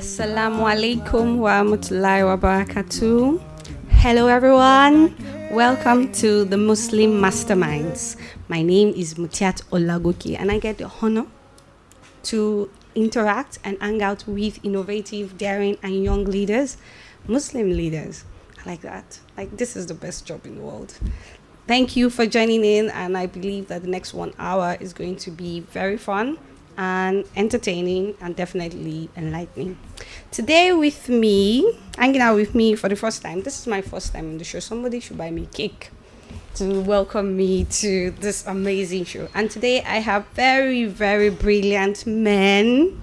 Assalamu alaikum wa rahmatullahi wa barakatuh. Hello, everyone. Welcome to the Muslim Masterminds. My name is Mutiat Olagoki, and I get the honor to interact and hang out with innovative, daring, and young leaders, Muslim leaders. I like that. Like, this is the best job in the world. Thank you for joining in, and I believe that the next one hour is going to be very fun and entertaining and definitely enlightening. Today, with me, hanging out with me for the first time, this is my first time in the show. Somebody should buy me cake to welcome me to this amazing show. And today, I have very, very brilliant men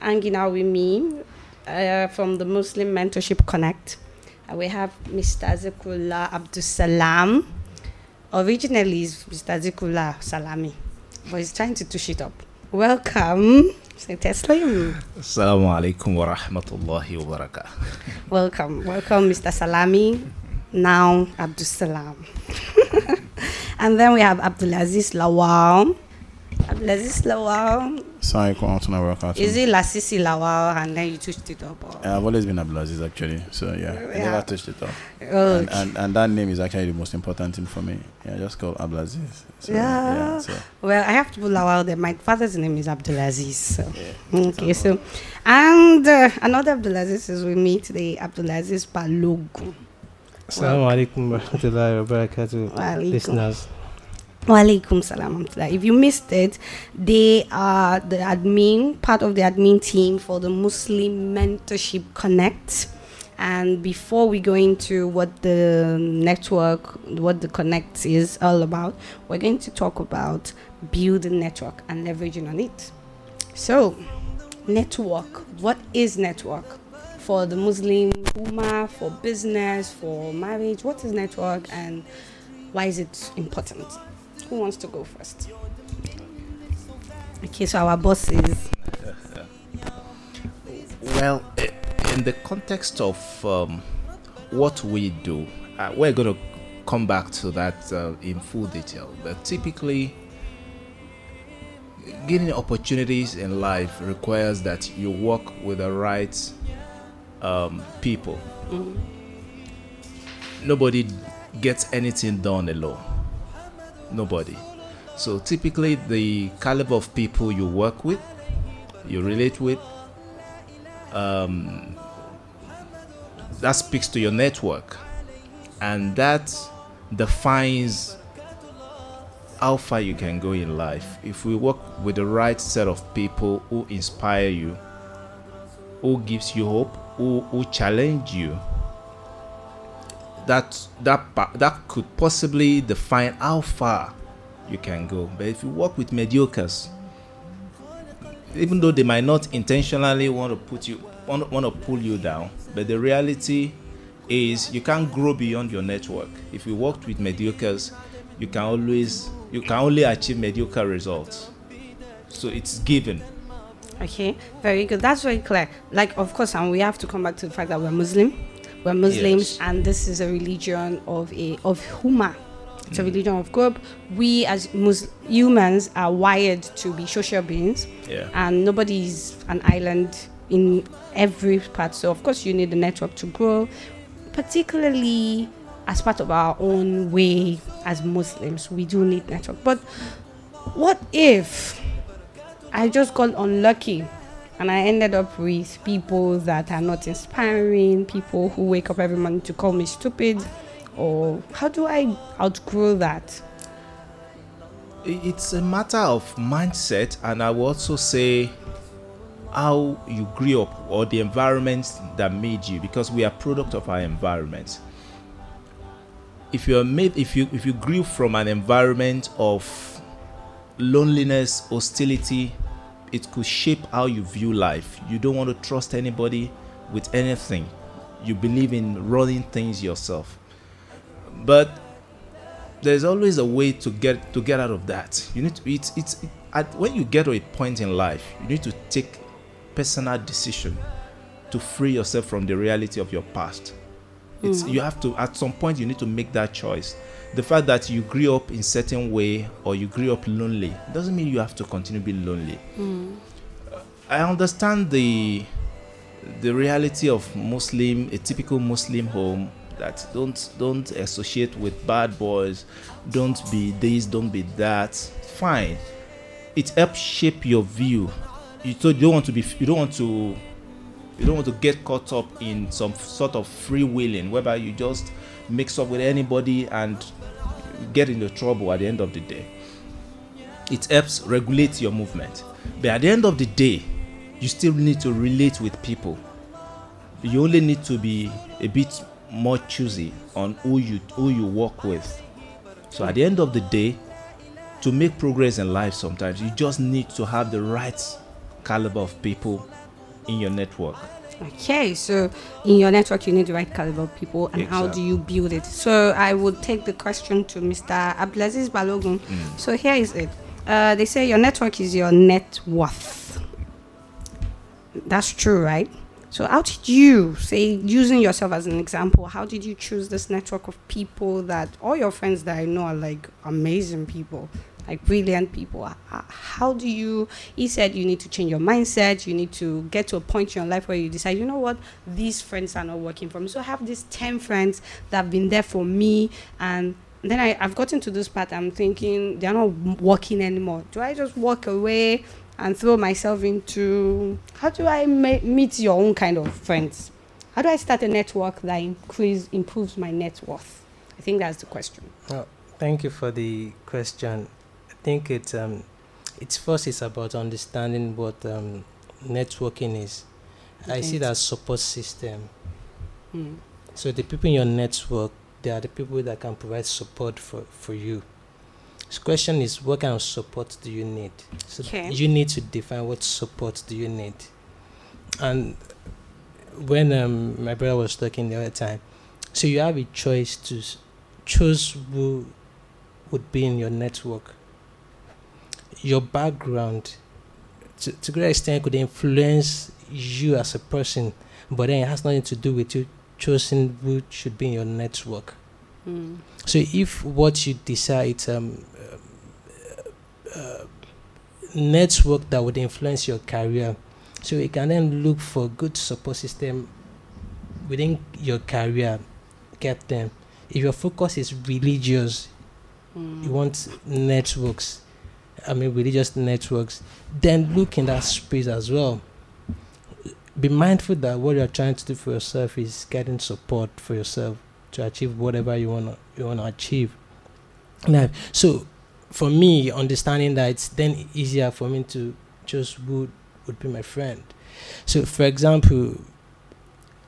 hanging out with me uh, from the Muslim Mentorship Connect. Uh, we have Mr. Zikrullah Abdul Salam. Originally, it's Mr. Zikrullah Salami, but he's trying to touch it up. Welcome. Say Teslim. Assalamu alaikum wa rahmatullahi wa barakatuh. Welcome. Welcome, Mr. Salami. Now, Abdul Salam. and then we have Abdulaziz Lawal. Abdulaziz Lawal. Sorry, Assalamualaikum Is it Lasisi Lawal and then you touched it up? Or? I've always been Abdulaziz actually, so yeah, I never touched it up. Oh, And, and and that name is actually the most important thing for me. Yeah, just call Abdulaziz. So, Yeah. so Well, I have to put Lawal there. My father's name is Abdulaziz. So. yeah. Okay, so and uh, another Abdulaziz is with me today, Abdulaziz Balogun. Assalamu alaikum wa rahmatullahi wa barakatuh, listeners. Walaikum salam. If you missed it, they are the admin, part of the admin team for the Muslim Mentorship Connect. And before we go into what the network, what the Connect is all about, we're going to talk about building network and leveraging on it. So, network. What is network? For the Muslim Ummah, for business, for marriage, what is network and why is it important? Who wants to go first? Okay, so our boss is Well, in the context of um, what we do, uh, we're going to come back to that uh, in full detail. But typically, getting opportunities in life requires that you work with the right um, people. Nobody gets anything done alone. Nobody. So typically, the caliber of people you work with, you relate with, um, that speaks to your network, and that defines how far you can go in life. If we work with the right set of people who inspire you, who gives you hope, who, who challenge you, that that that could possibly define how far you can go. But if you work with mediocres, even though they might not intentionally want to put you want, want to pull you down, but the reality is you can't grow beyond your network. If you worked with mediocres, you can always you can only achieve mediocre results. So it's given. okay. Very good. That's very clear. Like, of course, and we have to come back to the fact that we're Muslim. We're Muslims, Yes. and this is a religion of a of Huma. It's a mm. religion of group. We as Mus- humans are wired to be social beings. Yeah. and nobody is an island in every part. So of course you need the network to grow, particularly as part of our own way as Muslims. We do need network. But what if I just got unlucky and I ended up with people that are not inspiring, people who wake up every morning to call me stupid? Or how do I outgrow that? It's a matter of mindset, and I will also say how you grew up or the environment that made you, because we are product of our environment. If you're made, if you if you grew from an environment of loneliness, hostility, it could shape how you view life. You don't want to trust anybody with anything. You believe in running things yourself. But there's always a way to get to get out of that. You need to it's it's it, at, when you get to a point in life, you need to take personal decision to free yourself from the reality of your past. It's mm. you have to at some point you need to make that choice. The fact that you grew up in certain way or you grew up lonely doesn't mean you have to continue being lonely. Mm. I understand the the reality of Muslim, a typical Muslim home, that don't don't associate with bad boys, don't be this, don't be that. Fine, it helps shape your view. You don't want to be, you don't want to, you don't want to get caught up in some sort of free willing, whereby you just mix up with anybody and get into trouble at the end of the day. It helps regulate your movement, but at the end of the day, you still need to relate with people. You only need to be a bit more choosy on who you who you work with. So at the end of the day, to make progress in life, sometimes you just need to have the right caliber of people in your network. Okay, so in your network, you need the right caliber of people, and how do you build it? So I would take the question to Mr. Abdulaziz Balogun. Mm. So here is it. Uh, they say your network is your net worth. That's true, right? So how did you say using yourself as an example? How did you choose this network of people that all your friends that I know are like amazing people, like brilliant people? Uh, uh, how do you? He said you need to change your mindset. You need to get to a point in your life where you decide, you know what, these friends are not working for me. So I have these ten friends that have been there for me, and then I, I've gotten to this part. I'm thinking they're not working anymore. Do I just walk away? and throw myself into how do I ma- meet your own kind of friends? How do I start a network that increase improves my net worth? I think that's the question. Thank you for the question. I think it's um, it's first it's about understanding what um, networking is. I see Okay. that support system. Hmm. So the people in your network, they are the people that can provide support for, for you. The question is, what kind of support do you need? So Okay. you need to define what support do you need. And when um, my brother was talking the other time, so you have a choice to choose who would be in your network. Your background, to, to a great extent, could influence you as a person, but then it has nothing to do with you choosing who should be in your network. Hmm. So if what you decide um, uh, network that would influence your career, so you can then look for good support system within your career, get them. If your focus is religious, Hmm. you want networks, I mean religious networks, then look in that space as well. Be mindful that what you're trying to do for yourself is getting support for yourself to achieve whatever you wanna you wanna achieve. Now, so for me, understanding that it's then easier for me to choose who would be my friend. So, for example,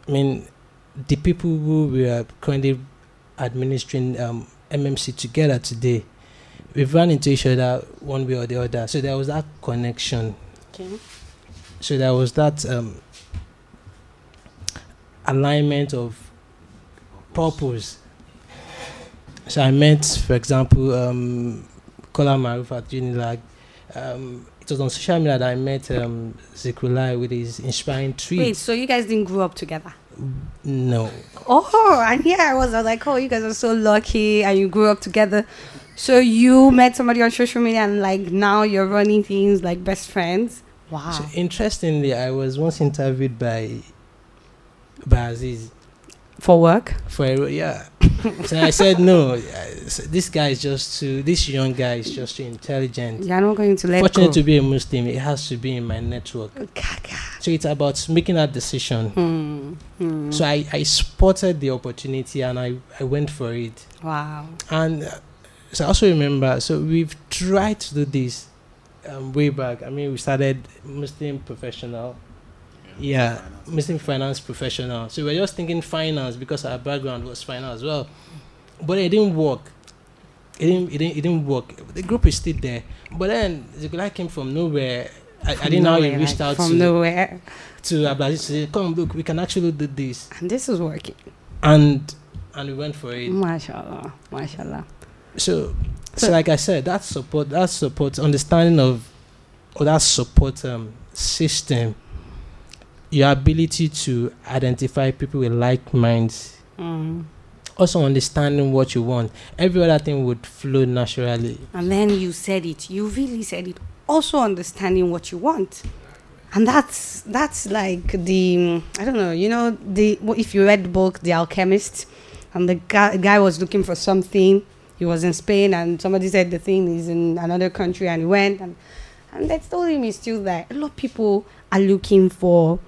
I mean, the people who we are currently administering um, MMC together today, we've run into each other one way or the other. So there was that connection. Okay. So there was that um, alignment of purpose. So I met, for example, um, Kola Maruf at Unilag. Um, it was on social media that I met um, Zikrullah with his inspiring tweet. Wait, so you guys didn't grow up together? No. Oh, and here I was. I was like, oh, you guys are so lucky, and you grew up together. So you met somebody on social media, and like now you're running things like best friends. Wow. So interestingly, I was once interviewed by by Aziz For work. for a, yeah. so I said no. This guy is just too. This young guy is just too intelligent. You're not going to let Fortunate go. to be a Muslim, it has to be in my network. So it's about making that decision. Hmm. Hmm. So I, I spotted the opportunity and I, I went for it. wow. And uh, so I also remember, so we've tried to do this um, way back. I mean, we started Muslim professional. Yeah, Muslim finance professional. So we were just thinking finance because our background was finance as well. But it didn't work. It didn't, it didn't, it didn't work. The group is still there. But then the guy came from nowhere. I, I didn't know he reached like, out from to, nowhere, to Abdulaziz to say, come look, we can actually do this. and this is working. And and we went for it. Mashallah, mashallah. So so like i said that support that support understanding of or that support um, system your ability to identify people with like minds Mm. also understanding what you want every other thing would flow naturally And then you said it. You really said it. Also understanding what you want. and that's that's like the I don't know. You know, the if you read the book The Alchemist, and the guy, guy was looking for something. He was in Spain, and somebody said the thing is in another country, and he went, and and they told him he's still there. A lot of people are looking for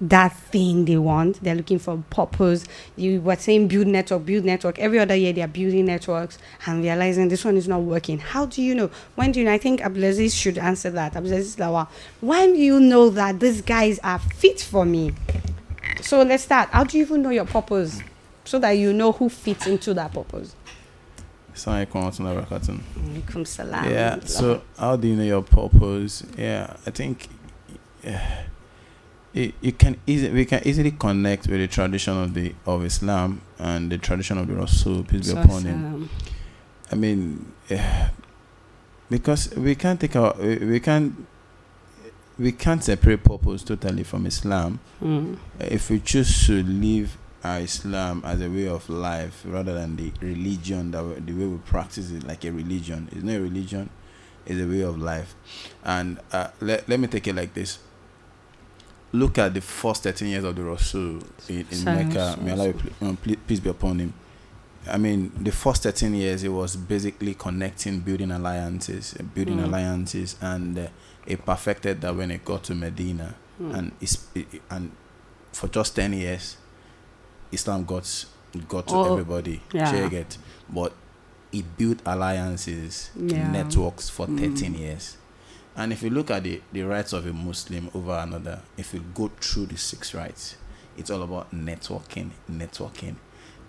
that thing they want. They're looking for purpose. You were saying build network, build network. Every other year they're building networks and realizing this one is not working. How do you know? When do you know? I think Abdulaziz should answer that. Abdulaziz Lawal. When do you know that these guys are fit for me? So let's start. How do you even know your purpose? So that you know who fits into that purpose. Alaikum warahmatullahi wabarakatuh. Alaikum salam. Yeah. So how do you know your purpose? Yeah, I think yeah, it, you can easily we can easily connect with the tradition of the of Islam and the tradition of the Rasul peace be upon him. I mean, eh, because we can't take our we, we can't we can't separate purpose totally from Islam. mm, If we choose to live our Islam as a way of life rather than the religion that we, the way we practice it like a religion, it's not a religion, it's a way of life. And uh, let let me take it like this. Look at the first 13 years of the Rasul in, in Mecca. May Allah be um, peace be upon him. I mean, the first 13 years, it was basically connecting, building alliances, uh, building Mm. alliances, and uh, it perfected that when it got to Medina. mm. And it's, it, and for just 10 years, Islam got got to Oh, everybody. yeah. Share get. But it built alliances, Yeah. networks for Mm. 13 years. And if you look at the, the rights of a Muslim over another, if you go through the six rights, it's all about networking, networking.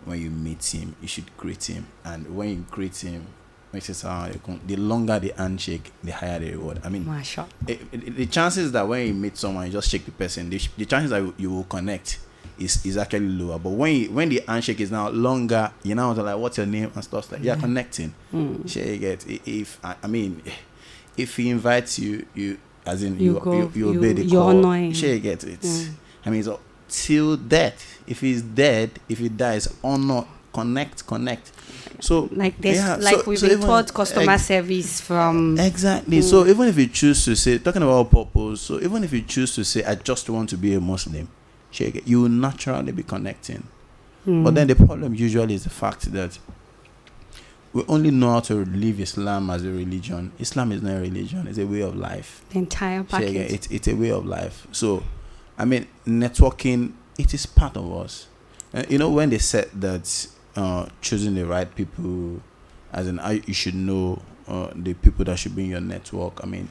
When you meet him, you should greet him. And when you greet him, when you say "Assalamu alaikum," the longer the handshake, the higher the reward. I mean, it, it- the chances that when you meet someone, you just shake the person, the, the chances that you, you will connect is, is actually lower. But when you, when the handshake is now longer, you know, like, what's your name and stuff like you're Yeah. connecting. Mm. Share you get if I, I mean, if he invites you, you as in You you go, you, you, you- obey the you call. honor him. Share you get it's. Mm. I mean, so till death. If he's dead, if he dies, honor, connect, connect. So Like this, Yeah, like so- we've so been taught customer ex- service from. Exactly. Mm. So even if you choose to say, talking about purpose, so even if you choose to say, I just want to be a Muslim, it, you will naturally be connecting. Mm. But then the problem usually is the fact that we only know how to live Islam as a religion. Islam is not a religion; it's a way of life. the entire package. It's it's a way of life. So, I mean, networking it is part of us. Uh, you know, when they said that uh, choosing the right people, as in, I, you should know uh, the people that should be in your network. I mean,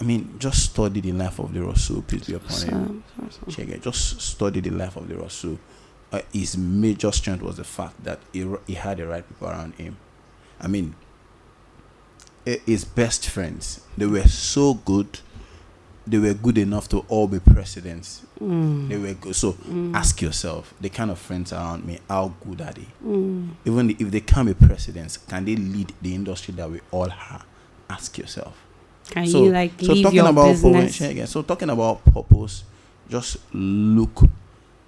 I mean, just study the life of the Rasul, peace be upon him. Check it. Just study the life of the Rasul. Uh, his major strength was the fact that he, he had the right people around him. I mean, his best friends, they were so good. They were good enough to all be presidents. Mm. They were good. So Mm. ask yourself, the kind of friends around me, how good are they? Mm. Even if they can't be presidents, can they lead the industry that we all have? Ask yourself. Can so, you like so leave talking your about business? prevention again. So talking about purpose, just look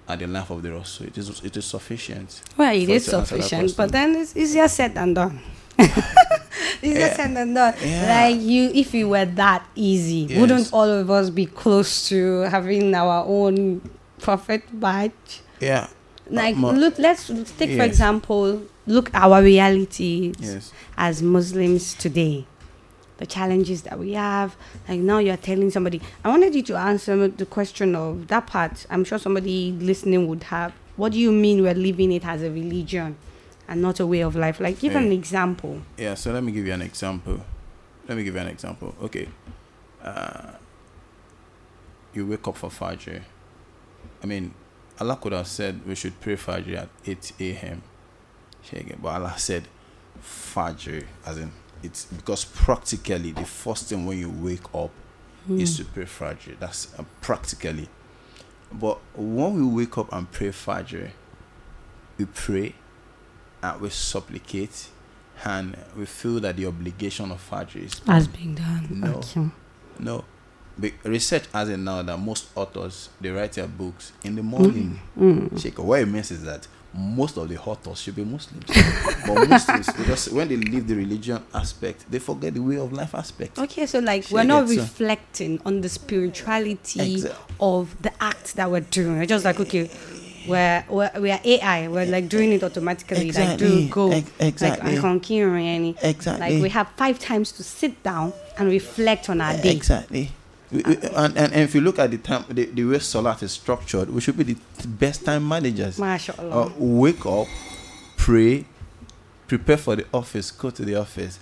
at the life of the Rasul. It is it is sufficient. Well, it is it to answer that sufficient, but then it's easier said than done. easier Yeah. said than done. Yeah. Like you, if it were that easy, Yes. wouldn't all of us be close to having our own prophet badge? Yeah. Like, mo- look, let's take for example, look our reality Yes. as Muslims today. The challenges that we have. Like now you're telling somebody. I wanted you to answer the question of that part. I'm sure somebody listening would have. What do you mean we're living it as a religion and not a way of life? Like give an example. Yeah. So let me give you an example. Let me give you an example. Okay. Uh, you wake up for Fajr. I mean, Allah could have said we should pray Fajr at 8 a.m. But Allah said Fajr, as in, it's because practically the first thing when you wake up is to pray Fajr. That's uh, practically. But when we wake up and pray Fajr, we pray and we supplicate and we feel that the obligation of Fajr is Has been done. No. Okay. no. Be- research has it now that most authors they write their books in the morning. Mm. Sheikh, what it means is that most of the authors should be Muslims. but Muslims, because when they leave the religion aspect, they forget the way of life aspect. Okay, so like She we're not uh, reflecting on the spirituality Exa- of the act that we're doing. We're just like, okay, we're, we're, we're AI. We're like doing it automatically. Like, do go. ex- exactly. Like, I can't hear any. Exactly. Like, we have five times to sit down and reflect on our day. Exactly. And, and, and if you look at the time, the, the way Salat is structured, we should be the best time managers. Uh, wake up, pray, prepare for the office, go to the office.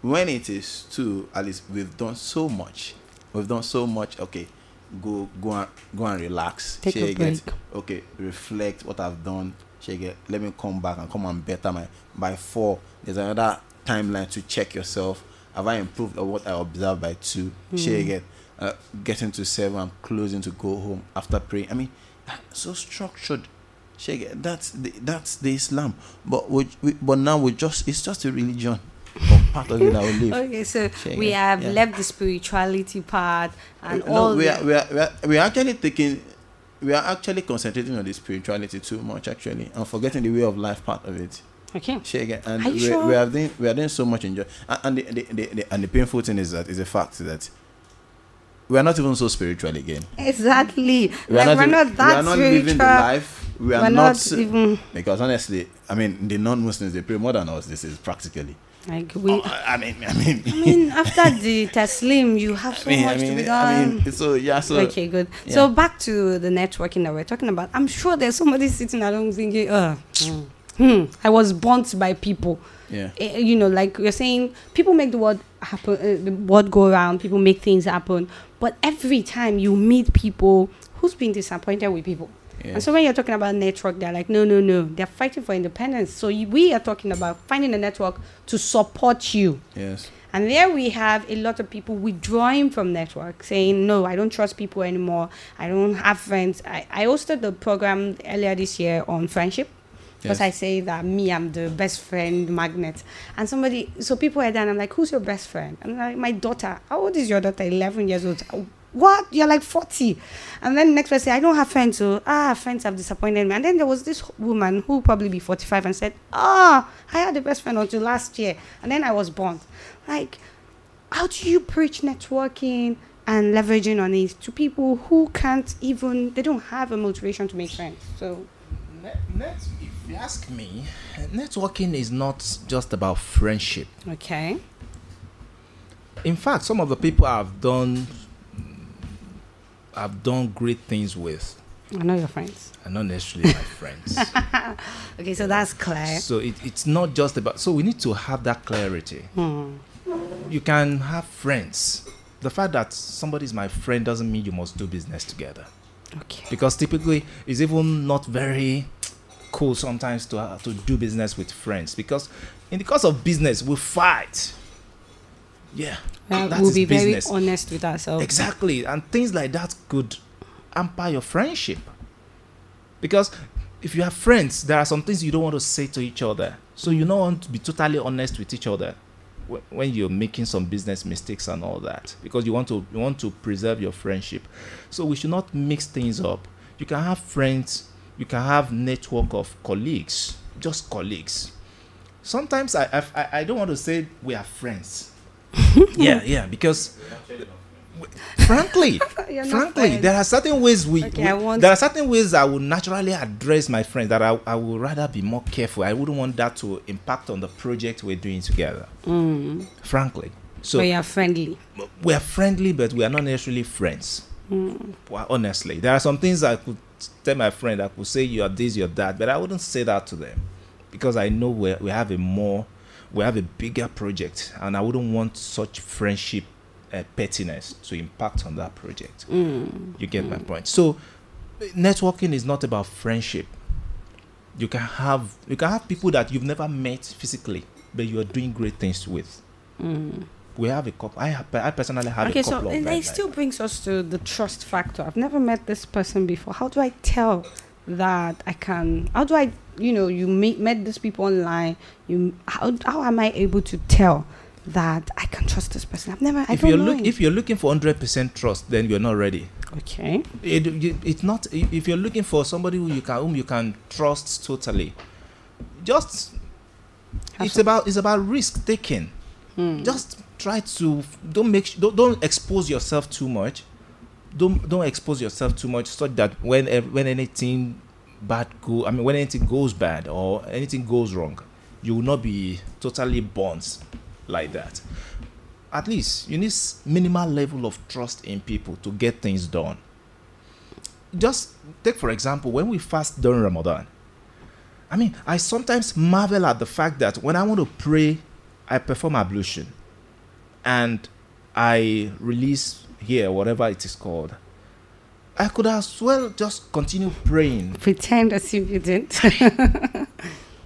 When it is two, at least we've done so much. We've done so much. Okay, go go and go and relax. Take a get- break. Okay, reflect what I've done. Get- let me come back and come and better my. By four, there's another timeline to check yourself. Have I improved or what I observed by two? Shey get uh, getting to seven, I'm closing to go home after praying. I mean, so structured. Sheikh, that's the, that's the Islam. But we, we but now we just it's just a religion part of it that we live. Okay, so we have yeah. left the spirituality part and no, all We are, we are we are we are actually taking we are actually concentrating on the spirituality too much actually and forgetting the way of life part of it. Okay. Sheikh, and Are you we, sure? we are doing we are doing so much enjoy and, and the, the, the, the and the painful thing is that is a fact that we are not even so spiritual again. Exactly. We are like we're not that we are not living the life. We are we're not, not even because honestly, I mean, the non-Muslims they pray more than us. This is practically. like we. I mean, I mean, I mean, after the Taslim, you have so I mean, much I to be done. I mean, so yeah, so okay, good. yeah. So back to the networking that we're talking about. I'm sure there's somebody sitting at home thinking, uh, hmm, hmm, I was burnt by people. yeah, Eh, you know, like you're saying, people make the world happen, uh, the world go around. People make things happen. But every time you meet people, who's been disappointed with people? yeah. And so when you're talking about network, they're like, no, no, no. They're fighting for independence. So you, we are talking about finding a network to support you. yes, And there we have a lot of people withdrawing from network, saying, no, I don't trust people anymore. I don't have friends. I, I hosted the program earlier this year on friendship. Because Yes. I say that me, I'm the best friend magnet. And somebody, so people are there and I'm like, who's your best friend? And I'm like, my daughter. How old is your daughter? 11 years old. What? You're like 40. And then next person, I don't have friends. So, ah, friends have disappointed me. And then there was this woman who probably be 45 and said, ah, I had the best friend until last year. And then I was born. Like, how do you preach networking and leveraging on it to people who can't even, they don't have a motivation to make friends? So, Net, net, if you ask me, networking is not just about friendship. okay. In fact, some of the people I've done, I've done great things with, I know your friends. are not necessarily my friends. Okay, so that's clear. So it, it's not just about. So we need to have that clarity. Hmm. You can have friends. The fact that somebody is my friend doesn't mean you must do business together. Okay. Because typically, it's even not very cool sometimes to uh, to do business with friends. Because in the course of business, we fight. Yeah, Well, that we'll be business. very honest with ourselves. Exactly. And things like that could hamper your friendship. Because if you have friends, there are some things you don't want to say to each other. So you don't want to be totally honest with each other when you're making some business mistakes and all that. Because you want to you want to preserve your friendship. So we should not mix things up. You can have friends, you can have network of colleagues, just colleagues. Sometimes I I, I- don't want to say we are friends. yeah, yeah, because frankly frankly friends. there are certain ways we, Okay, we- there are certain ways i would naturally address my friends that I, I would rather be more careful i wouldn't want that to impact on the project we're doing together Mm. frankly so but you're friendly. we are friendly but we are not necessarily friends Mm. well, honestly there are some things i could tell my friend i could say you are this you're that but i wouldn't say that to them because i know we we have a more we have a bigger project and i wouldn't want such friendship uh, pettiness to impact on that project Mm. you get my point. So networking is not about friendship. You can have you can have people that you've never met physically, but you are doing great things with. Mm. We have a couple. I have, I personally have Okay, a couple so of and it like still brings us to the trust factor. I've never met this person before. How do I tell that I can? How do I, you know, you meet, met these people online? You, how, how am I able to tell that I can trust this person? I've never. I if don't you're know. look, him. if you're looking for 100% trust, then you're not ready. okay. It, you- it's not. If you're looking for somebody who you can whom you can trust totally, just Have it's some- about it's about risk taking. Hmm. Just try to don't make don't, don't expose yourself too much. Don't don't expose yourself too much so that when when anything bad go I mean when anything goes bad or anything goes wrong, you will not be totally burnt like that. At least you need minimal level of trust in people to get things done. Just take for example when we fast during Ramadan. I mean, I sometimes marvel at the fact that when I want to pray, I perform ablution and I release here, whatever it is called. I could as well just continue praying, Pretend as if you didn't.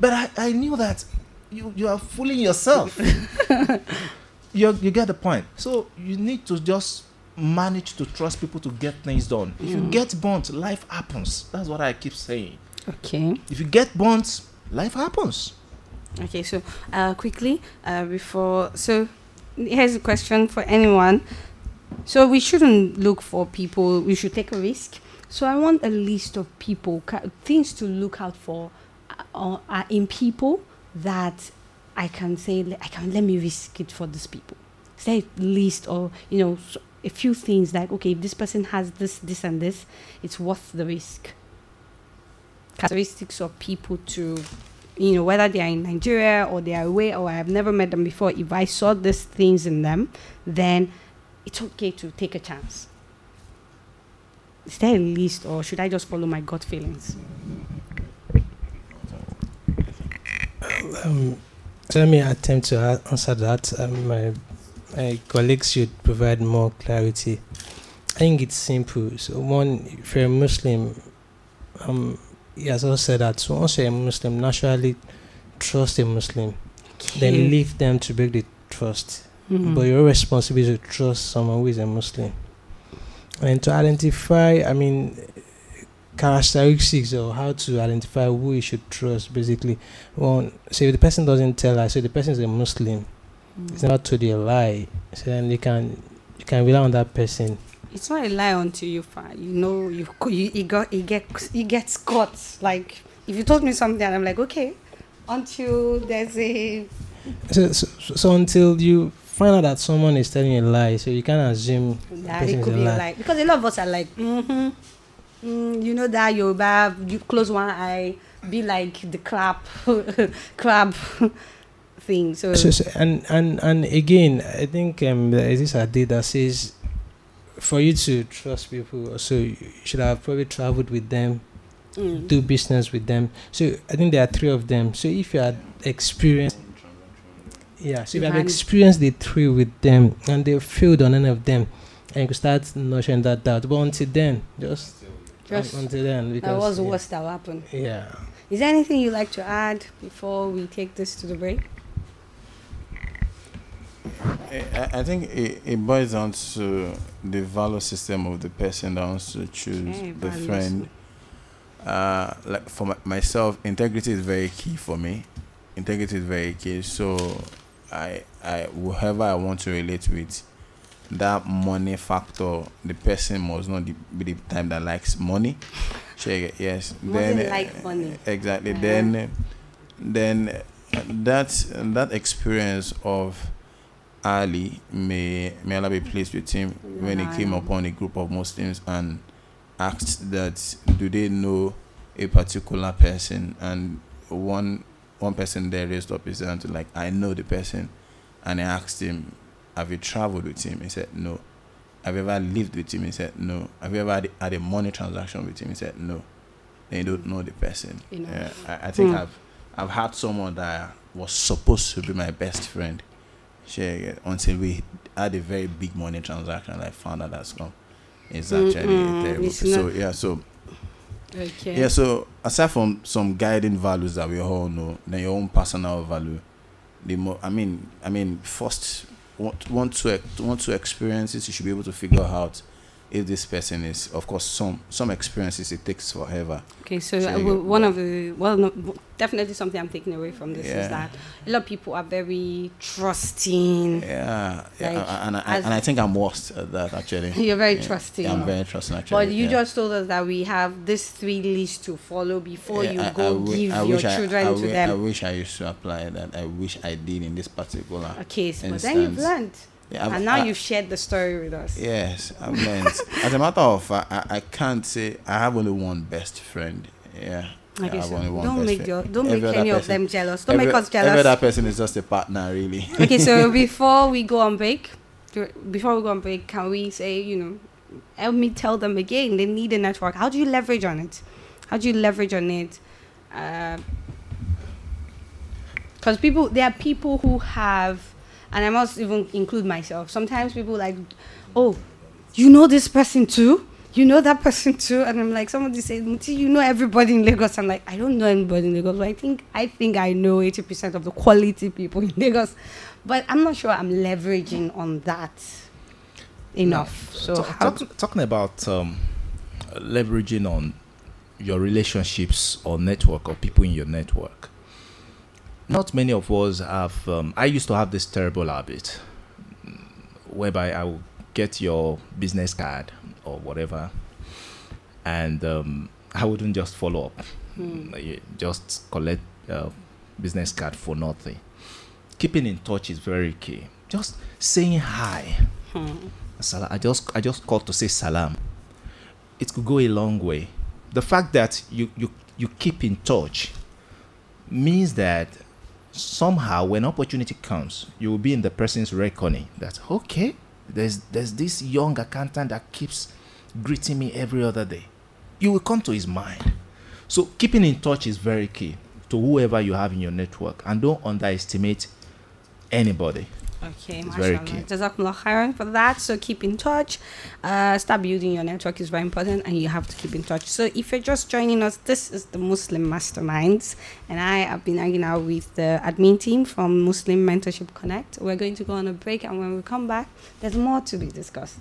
but I, I knew that you, you are fooling yourself. you, you get the point. So you need to just manage to trust people to get things done. If you Mm. get burnt, life happens. That's what I keep saying. okay. If you get burnt, life happens. Okay, so uh, quickly uh, before, so here's a question for anyone. So we shouldn't look for people. We should take a risk. So I want a list of people, things to look out for, uh, uh, in people that I can say I can let me risk it for these people. Say list or you know a few things like okay, if this person has this, this, and this, it's worth the risk. Characteristics of people to you know, whether they are in Nigeria or they are away or I have never met them before, if I saw these things in them, then it's okay to take a chance. Is there a list or should I just follow my gut feelings? Um, let me attempt to answer that. Um, my, my colleagues should provide more clarity. I think it's simple. So one, if you're a Muslim, um, he has also said that so once you're a Muslim, naturally trust a Muslim, then leave them to break the trust. Mhm. But your responsibility is to trust someone who is a Muslim. And to identify, I mean, characteristics or how to identify who you should trust, basically. One, say if the person doesn't tell us, so the person is a Muslim, it's Mhm. never told you a lie. So then you can you can rely on that person. It's not a lie until you find you know you you, you got it gets it gets caught. Like if you told me something and I'm like okay, until there's a So, so, so until you find out that someone is telling a lie, so you can't assume that it could be a lie. lie because a lot of us are like mm-hmm. Mm, you know that Yoruba you close one eye be like the crab crab thing. So, So, so and and and again, I think um, there is this idea that says for you to trust people, so you should have probably traveled with them, mm. do business with them. So I think there are three of them. So if you had experienced, yeah, so if you have experienced the three with them and they failed on any of them, and you could start nurturing that doubt. But until then, just, just until then, because that was the yeah. worst that will happen. Yeah. Is there anything you'd like to add before we take this to the break? I, I think it, it boils down to the value system of the person that wants to choose Okay, the friend. Uh, like for my, myself, integrity is very key for me. Integrity is very key. So, I, I, whoever I want to relate with, that money factor, the person must not be the type that likes money. Check it, yes. Mustn't uh, like money. Exactly. Uh-huh. Then, then that that experience of Ali may may Allah be pleased with him when he came upon a group of Muslims and asked that do they know a particular person? And one one person there raised up his hand to like I know the person. And I asked him have you traveled with him? He said no. Have you ever lived with him? He said no. Have you ever had, had a money transaction with him? He said no. Then you don't know the person. You know. yeah, I, I think Hmm. I've I've had someone that was supposed to be my best friend share until we had a very big money transaction. I found out that's come. It's actually Mm-mm, terrible. it's So yeah, so Okay. yeah, so aside from some guiding values that we all know, then your own personal value, the more I mean, I mean, first want want to want to experience it, you should be able to figure out if this person is of course some some experiences it takes forever Okay, so, So uh, you w- get- one of the well, no, definitely something I'm taking away from this Yeah. is that a lot of people are very trusting. yeah, yeah Like, and, I, and I think I'm worst at that actually You're very Yeah, trusting. I'm very trusting actually but you just told us that we have this three lists to follow before you I- go I give your wish I- children to them. I wish I used to apply that. I wish I did in this particular. okay, so, but then you've learned, Yeah, and now I- you've shared the story with us. Yes, I've learned. As a matter of fact, I, I can't say I have only one best friend. Yeah. I Okay, have so only one don't make your, don't Every make any of them jealous. Don't every, make us jealous. Every other person is just a partner, really. okay, so before we go on break, before we go on break, can we say, you know, help me tell them again, they need a network. How do you leverage on it? How do you leverage on it? Uh, because people, there are people who have, and I must even include myself. Sometimes people like, oh, you know this person too. You know that person too, and I'm like, somebody said, Muti, you know everybody in Lagos. I'm like, I don't know anybody in Lagos, but I think I think I know 80% of the quality people in Lagos, but I'm not sure I'm leveraging on that enough. So Talk- how? talk- talking about um, leveraging on your relationships or network or people in your network. Not many of us have. Um, I used to have this terrible habit, whereby I would get your business card or whatever, and um, I wouldn't just follow up. Hmm. Just collect uh, business card for nothing. Keeping in touch is very key. Just saying hi. Hmm. Salam. I just I just called to say salam. It could go a long way. The fact that you you you keep in touch means that somehow when opportunity comes, you will be in the person's reckoning that okay, there's there's this young accountant that keeps greeting me every other day. You will come to his mind. So keeping in touch is very key to whoever you have in your network and don't underestimate anybody. Okay, It's very key. Jazakumullah khairan for that. So keep in touch. Uh, start building your network is very important, and you have to keep in touch. So if you're just joining us, this is the Muslim Masterminds, and I have been hanging out with the admin team from Muslim Mentorship Connect. We're going to go on a break, and when we come back, there's more to be discussed.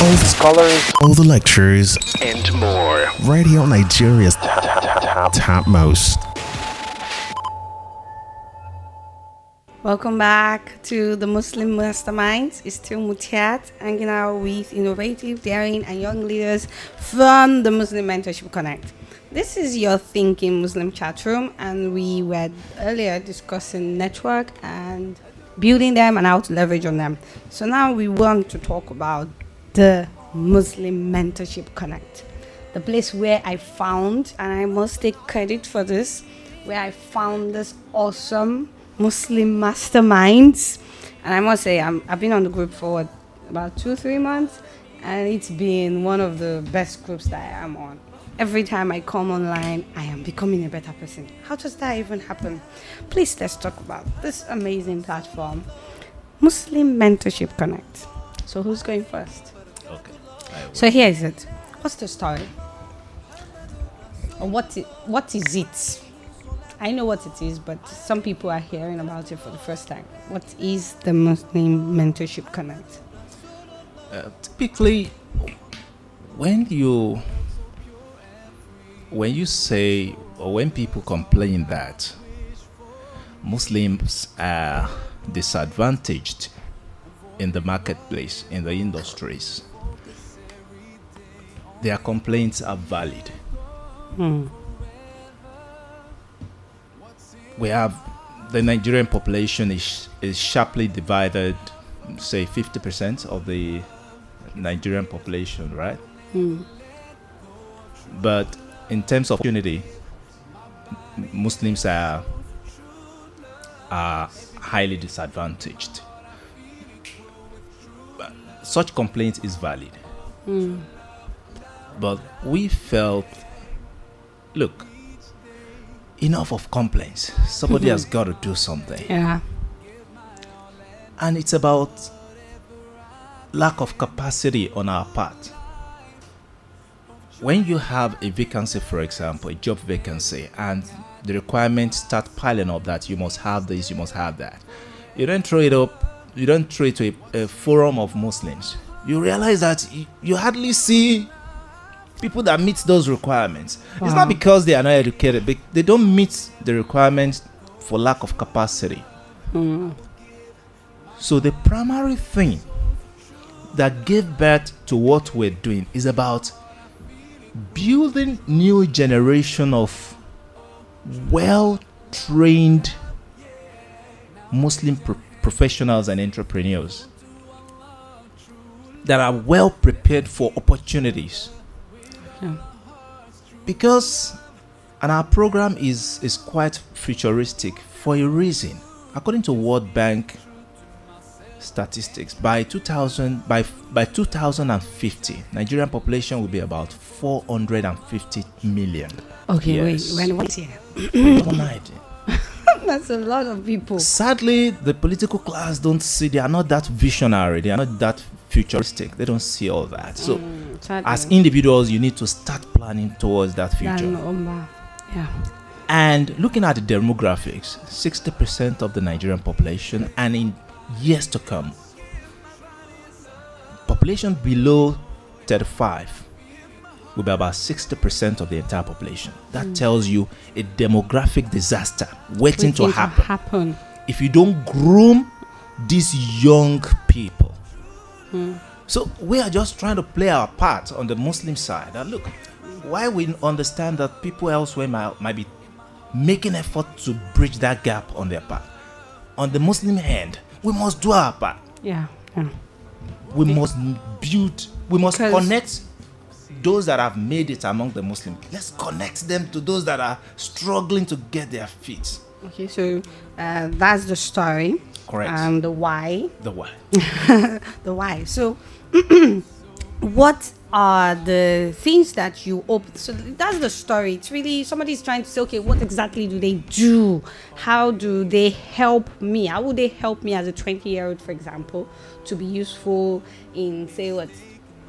All the scholars, all the lectures, and more. Radio Nigeria's top most. Welcome back to the Muslim Masterminds. It's still Mutiat hanging out with innovative, daring, and young leaders from the Muslim Mentorship Connect. This is your Thinking Muslim chat room, and we were earlier discussing network and building them and how to leverage on them. So now we want to talk about the Muslim Mentorship Connect, the place where I found, and I must take credit for this, where I found this awesome Muslim masterminds. And I must say, I'm, I've been on the group for what, about two, three months, and it's been one of the best groups that I am on. Every time I come online, I am becoming a better person. How does that even happen? Please, let's talk about this amazing platform, Muslim Mentorship Connect. So, who's going first? Okay. So here is it. What's the story? What i- what is it? I know what it is, but some people are hearing about it for the first time. What is the Muslim Mentorship Connect? Uh, typically when you when you say or when people complain that muslims are disadvantaged in the marketplace in the industries their complaints are valid we have the nigerian population is is sharply divided say 50% of the Nigerian population, right? Hmm. But in terms of unity, Muslims are are highly disadvantaged. But such complaint is valid. Hmm. But we felt, look, enough of complaints. Somebody has mm-hmm. got to do something Yeah. and it's about lack of capacity on our part. When you have a vacancy, for example, a job vacancy, and the requirements start piling up that you must have this, you must have that, you don't throw it up, you don't throw it to a, a forum of Muslims. you realize that you, you hardly see people that meet those requirements. It's not because they are not educated, but they don't meet the requirements for lack of capacity. Mm. So the primary thing that gave birth to what we're doing is about building new generation of well-trained Muslim pro- professionals and entrepreneurs that are well prepared for opportunities. Yeah. Because and our program is is quite futuristic for a reason. According to World Bank statistics, by 2000 by by 2050, Nigerian population will be about 450 million. Okay, Yes. wait. When what's here? Overnight. That's a lot of people. Sadly, the political class don't see. They are not that visionary. They are not that futuristic. They don't see all that. So, Mm, as individuals, you need to start planning towards that future. yeah. And looking at the demographics, 60% of the Nigerian population, and in years to come, population below 35 will be about 60% of the entire population. That tells you a demographic disaster waiting to happen happen. if you don't groom these young people. So we are just trying to play our part on the Muslim side. And look, why we understand that people elsewhere might, might be making effort to bridge that gap on their part. On the Muslim hand, we must do our part. Yeah. yeah. We must build, we must connect those that have made it among the Muslims. Let's connect them to those that are struggling to get their feet. Okay, so uh, that's the story. Correct. Um, the why. the why. The why. So, what are the things that you open? So that's the story. It's really somebody's trying to say, okay, what exactly do they do? How do they help me? How would they help me as a 20 year old, for example, to be useful in say what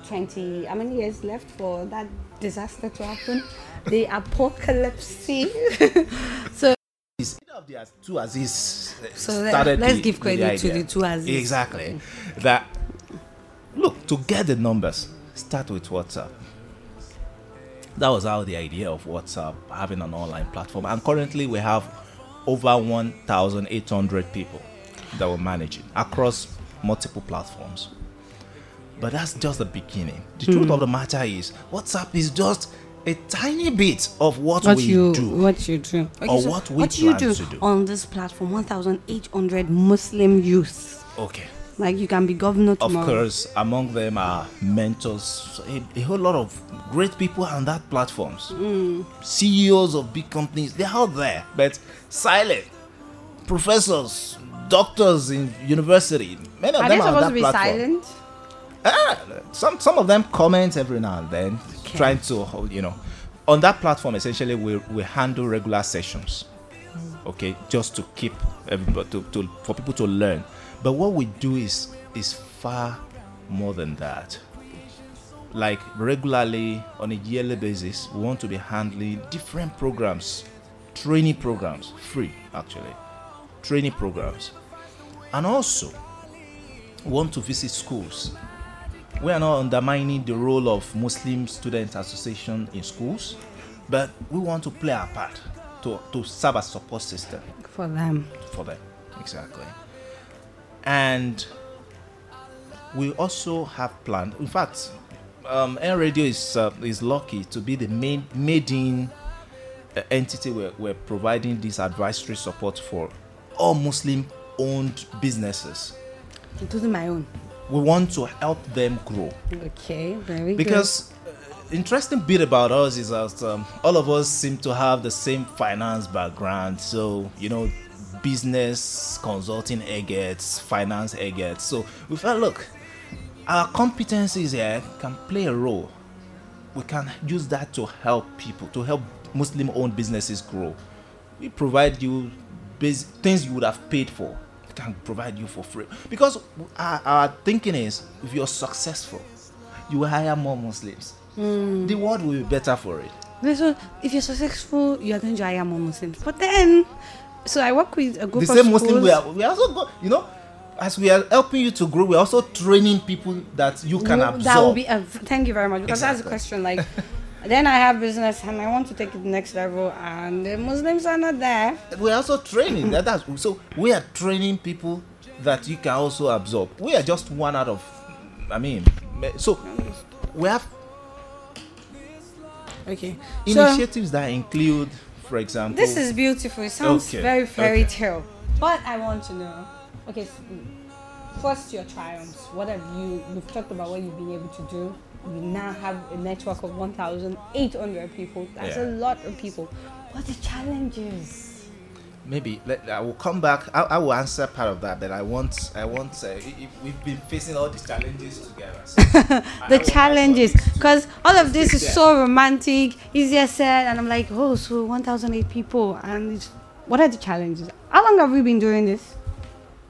20? How many years left for that disaster to happen? The apocalypse. so either of the two Aziz uh, So started let's the- give the credit to the two Aziz. Exactly. That look to get the numbers, start with WhatsApp. That was how the idea of WhatsApp having an online platform, and currently we have over 1,800 people that we're managing across multiple platforms. But that's just the beginning. The truth Hmm. of the matter is, WhatsApp is just a tiny bit of what, what we you do. what you do Or what we do you do to do. on this platform 1800 muslim youth Okay. like you can be governor Of course, among them are mentors, a, a whole lot of great people on that platforms. CEOs of big companies, they're out there, but silent. Professors, doctors in university, many of are them they are on supposed that to be platform. silent Ah, some some of them comment every now and then, Okay. trying to hold- you know, on that platform. Essentially, we we handle regular sessions, okay, just to keep everybody to, to for people to learn. But what we do is is far more than that. Like regularly on a yearly basis, we want to be handling different programs, training programs, free actually, training programs, and also want to visit schools we are not undermining the role of Muslim Student Association in schools, but we want to play our part to, to serve as support system for them for them. Exactly. And we also have planned. In fact, um, Air Radio is uh, is lucky to be the main made-in uh, entity where we're providing this advisory support for all Muslim-owned businesses. including my own We want to help them grow. Okay very good. because uh, interesting bit about us is that um, all of us seem to have the same finance background. So you know business consulting agents finance agents so we felt look our competencies here can play a role. We can use that to help people to help muslim owned businesses grow. We provide you things you would have paid for can provide you for free because our, our thinking is if you're successful you will hire more muslims hmm. the world will be better for it so if you're successful you are going to hire more muslims but then so i work with a group the of same muslim we are we also go you know as we are helping you to grow, we're also training people that you can absorb. That will be. A, thank you very much because that's the Exactly. question. Like, then I have business and I want to take it to the next level, and the Muslims are not there. we're also training. that, that's so we are training people that you can also absorb. We are just one out of. I mean, so we have Okay. So initiatives that include, for example, this is beautiful. It sounds Okay, very fairy okay. tale. But I want to know. Okay. So, first, your triumphs. What have you? We've talked about what you've been able to do. You now have a network of 1,800 people. That's Yeah. a lot of people. What are the challenges? maybe let, I will come back. I, I will answer part of that, but I want I want uh, i- i- we've been facing all these challenges together. so I- I the challenges answer this too. because all of this is so romantic easier said and i'm like oh so 1008 people and it's, what are the challenges how long have we been doing this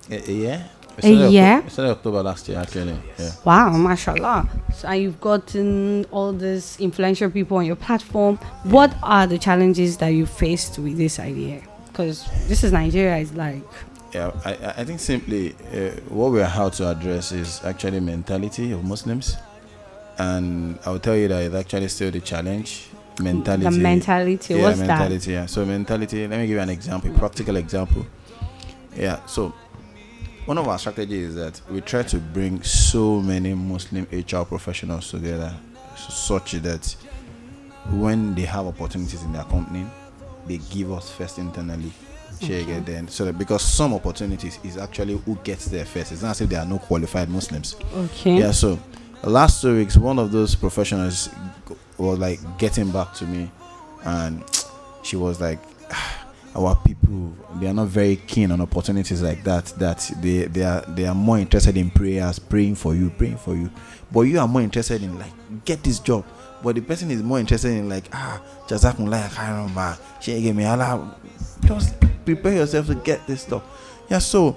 A, a We A year? we started October last year, actually. Yeah. wow mashallah so and you've gotten all these influential people on your platform what are the challenges that you faced with this idea because this is nigeria it's like Yeah, I, I- think simply uh, what we are how to address is actually mentality of Muslims, and I will tell you that it's actually still the challenge. Mentality. the mentality yeah, what's mentality. Yeah. So mentality. Let me give you an example, a practical example. Yeah. So one of our strategies is that we try to bring so many Muslim HR professionals together, such that when they have opportunities in their company, they give us first internally. Share Okay. then so that because some opportunities is actually who gets there first. It's not as if there are no qualified Muslims. okay Yeah, so last two weeks, one of those professionals was like getting back to me, and she was like, "Ah, "Our people, they are not very keen on opportunities like that. That they they are they are more interested in prayers, praying for you, praying for you. But you are more interested in like get this job. But the person is more interested in like ah, jazakumullah khairan ma, she gave me Allah. Just prepare yourself to get this stuff. Yeah, so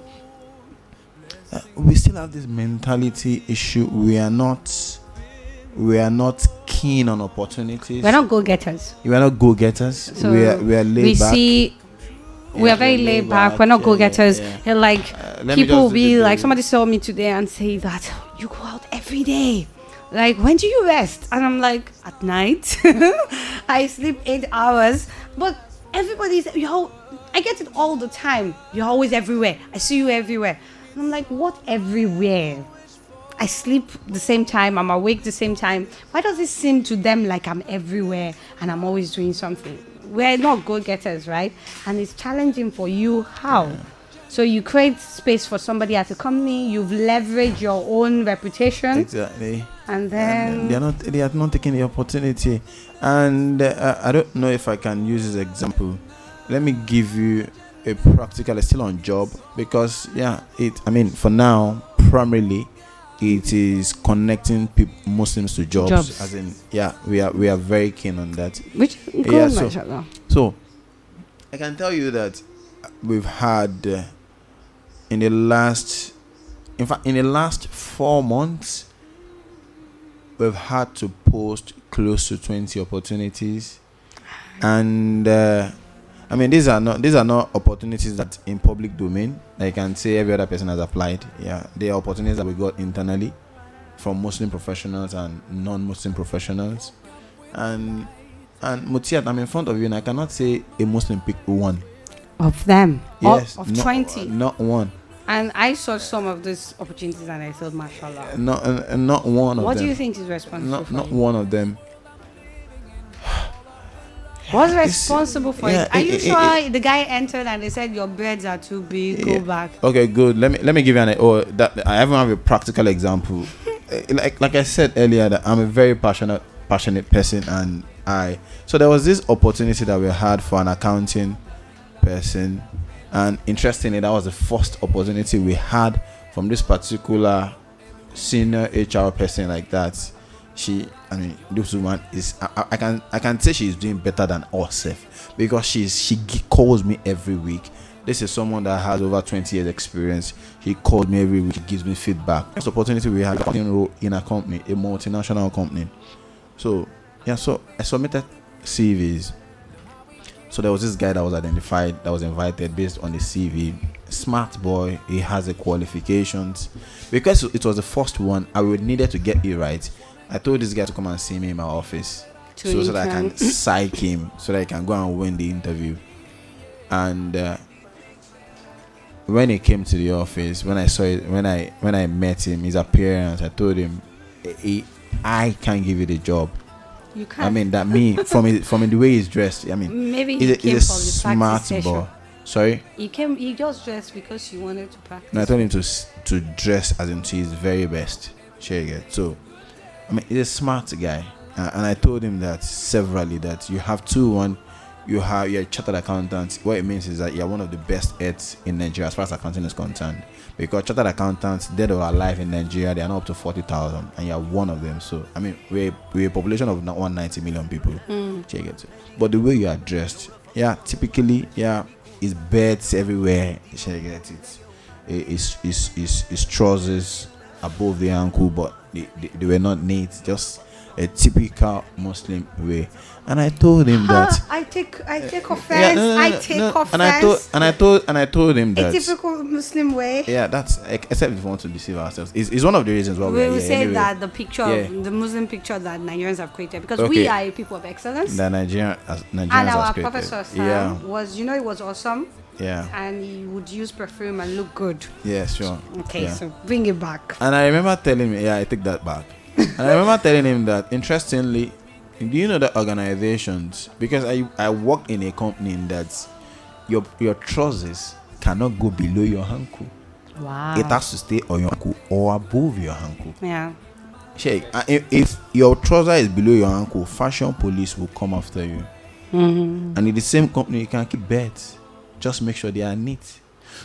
uh, we still have this mentality issue. We are not, we are not keen on opportunities. we're not go-getters we are not go getters. So we are, we are laid we back. see we are very laid back. We're not yeah, yeah. Like Uh, people will be like somebody saw me today and say that you go out every day. Like when do you rest? And i'm like at night. I sleep eight hours. But everybody's you i get it all the time. You're always everywhere. I see you everywhere. And i'm like what everywhere? I sleep the same time, I'm awake the same time. Why does it seem to them like I'm everywhere and I'm always doing something? We're not go getters, right? And it's challenging for you. How? So you create space for somebody at a company, you've leveraged your own reputation, exactly. and and then they are not they are not taking the opportunity and uh, i don't know if i can use this example let me give you a practical it's still on job because yeah it i mean for now primarily it is connecting peop muslims to jobs, Jobs. as in yeah we are we are very keen on that which good, Yeah, so- mashallah. so i can tell you that we've had uh, in the last in fact in the last four months we've had to post close to 20 opportunities and uh, i mean these are not these are not opportunities that in public domain i can say every other person has applied yeah they are opportunities that we got internally from muslim professionals and non-muslim professionals and and Mutiat, I'm in front of you and I cannot say a Muslim picked one. Of them, of- Yes, of, not- 20. Not one. and I saw some of these opportunities and I thought, mashallah. Not uh, not one of What them. What do you think is responsible Not for not it? one of them. It's- responsible for yeah, it? Are it- you it- sure the guy entered and they said your beds are too big? Go back. Okay, good. Let me let me give you an oh that I even have a practical example. Eh, like like I said earlier, that I'm a very passionate passionate person, and I so there was this opportunity that we had for an accounting person, and interestingly, that was the first opportunity we had from this particular senior HR person like that. She, I mean, this woman is. I, I- can I can say she's doing better than sef, because she's she calls me every week. This is someone that has over 20 years experience. He calls me every week. He gives me feedback. This opportunity we had in a company, a multinational company. So yeah, so I submitted CVs. So there was this guy that was identified that was invited based on the CV. Smart boy, he has the qualifications. Because it was the first one, I would needed to get it right. I told this guy to come and see me in my office, so, so that I can psych him, so that I can go and win the interview. And uh, when he came to the office, when I saw it, when I when I met him, his appearance, I told him, he, I can't give you the job. You can't. I mean that me from his, from the way he's dressed. I mean, maybe he he's a, came he's a smart boy. Sorry, He came. He just dressed because you wanted to practice. no, I told him to to dress as into his very best. Get so. I mean, he's a smart guy, uh, and I told him that severally that you have two one. You have you're a chartered accountant. What it means is that you're one of the best heads in Nigeria as far as accounting is concerned. Because chartered accountants, dead or alive in Nigeria, they are not up to forty thousand, and you're one of them. So I mean, we're we're a population of not one ninety million people. Check it. But the way you are dressed, yeah, typically, yeah, it's beds everywhere. Check get it. It- It's it's it's it's trousers above the ankle, but they, they, they were not neat. Just a typical Muslim way. And I told him that. Ah, I take. I take Yeah, offense. no, no, I take no. offense. And I told and I told and I told him that a that. typical Muslim way. Yeah, that's except if we want to deceive ourselves. It's, it's one of the reasons why we we're will here say anyway. that the picture, Yeah. of, the Muslim picture that Nigerians have created, because Okay. we are a people of excellence. the Nigerian as Nigerians and our created. professor Sam Yeah, was, you know, it was awesome, yeah, and he would use perfume and look good. yeah, sure. Okay, Yeah. so bring it back. And I remember telling him, yeah, I take that back. and I remember telling him that, interestingly, do you know that organizations, because I, I work in a company that your your trousers cannot go below your ankle. Wow. It has to stay on your ankle or above your ankle. yeah. Sheikh, uh, if, if your trouser is below your ankle, fashion police will come after you. Mm-hmm. And in the same company, you can keep bets. Just make sure they are neat.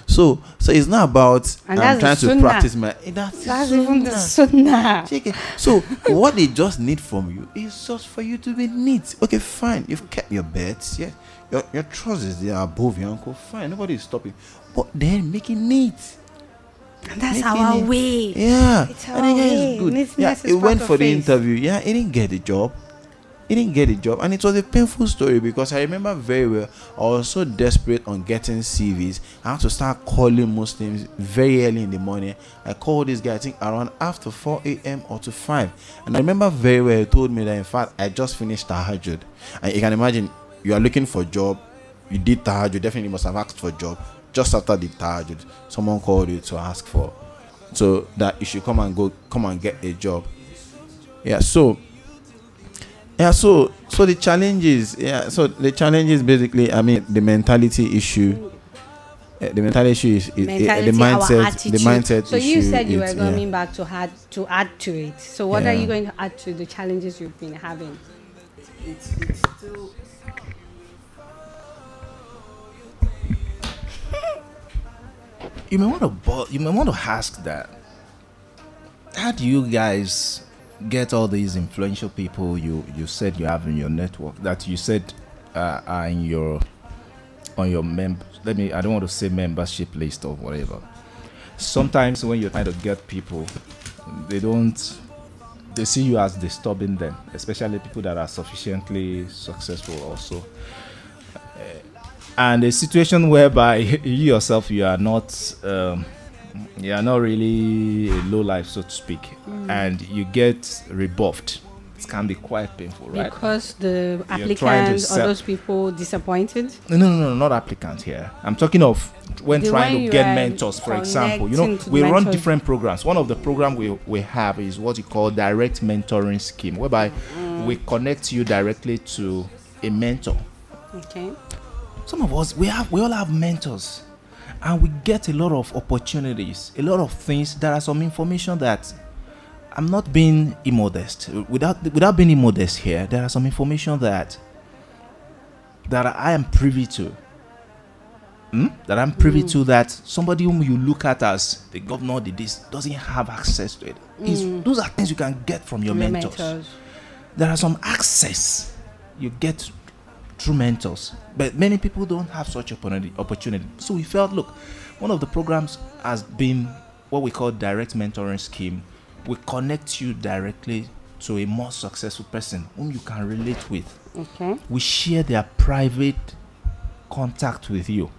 So, so it's not about And I'm trying to practice my. eh, That's, That's even the sunnah. it. So what they just need from you is just for you to be neat. Okay, fine. You've kept your beds, yeah. Your your trousers they are above your ankle. Fine, nobody is stopping. But then make it neat. And that's Making our it- way. Yeah. It's and our guy way. is good. Neatness yeah, he went for the interview. Yeah, he didn't get the job. He didn't get the job, and it was a painful story because I remember very well. I was so desperate on getting CVs. I had to start calling Muslims very early in the morning. I called this guy, I think around after 4 a.m. or to 5. And I remember very well, he told me that in fact I just finished Tahajjud. And you can imagine you are looking for a job, you did Tahajjud, definitely must have asked for a job. Just after the Tahajjud, someone called you to ask for so that you should come and go come and get a job yeah so yeah so so the challenges yeah so the challenges basically i mean the mentality issue uh, the mentality issue is, is Mentality, the our mindset the attitude. mindset So you said you were coming yeah. back to add to add to it. So what are you going to add to the challenges you've been having? it's, it's still you may want to you may want to ask that how do you guys get all these influential people you you said you have in your network that you said uh, are in your on your mem let me i don't want to say membership list or whatever sometimes when you're trying to get people they don't they see you as disturbing them, especially people that are sufficiently successful also. Uh, and a situation whereby you yourself you are not um, you are not really a low life so to speak and you get rebuffed it can be quite painful right Because the applicants or those people disappointed. no, no, no, no, not applicant here. I'm talking of when The trying to get mentors, for example. You know, we run mentors. different programs. One of the program we, we have is what you call direct mentoring scheme, whereby Mm. we connect you directly to a mentor. Okay. Some of us we have we all have mentors, and we get a lot of opportunities, a lot of things. There are some information that I'm not being immodest. Without without being immodest here, there are some information that that I am privy to. Hmm? That I'm privy to that somebody whom you look at as the governor did this doesn't have access to it. Is- Those are things you can get from your, Your mentors mentors. there are some access you get through mentors but many people don't have such opportunity opportunity so we felt look one of the programs has been what we call direct mentoring scheme we connect you directly to a more successful person whom you can relate with Okay. we share their private contact with you.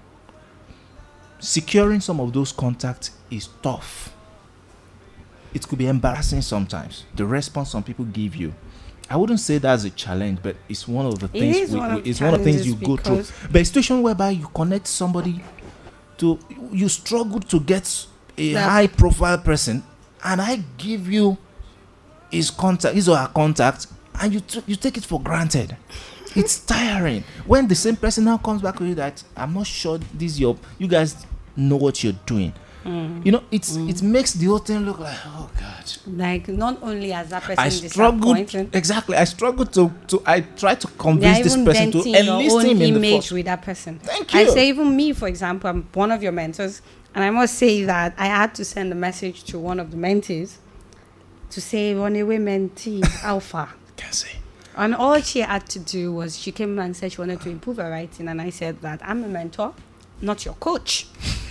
Securing some of those contacts is tough. It could be embarrassing sometimes. The response some people give you. I wouldn't say that's a challenge, but it's one of the It things. is we- one we- it's one of the things you go through. But a situation whereby you connect somebody to, you struggle to get a That- high profile person, and I give you his contact, his or her contact, and you t- you take it for granted. It's tiring when the same person now comes back to you that I'm not sure this your you guys know what you're doing. Mm. You know, it's it makes the whole thing look like oh god. Like not only has that person I struggled exactly. I struggled to to I try to convince this person to your enlist own him in the image with that person. Thank you. I say even me, for example, I'm one of your mentors, and I must say that I had to send a message to one of the mentees to say, "Runaway mentee alpha." Can say. And all she had to do was she came and said she wanted to improve her writing, and I said that I'm a mentor, not your coach.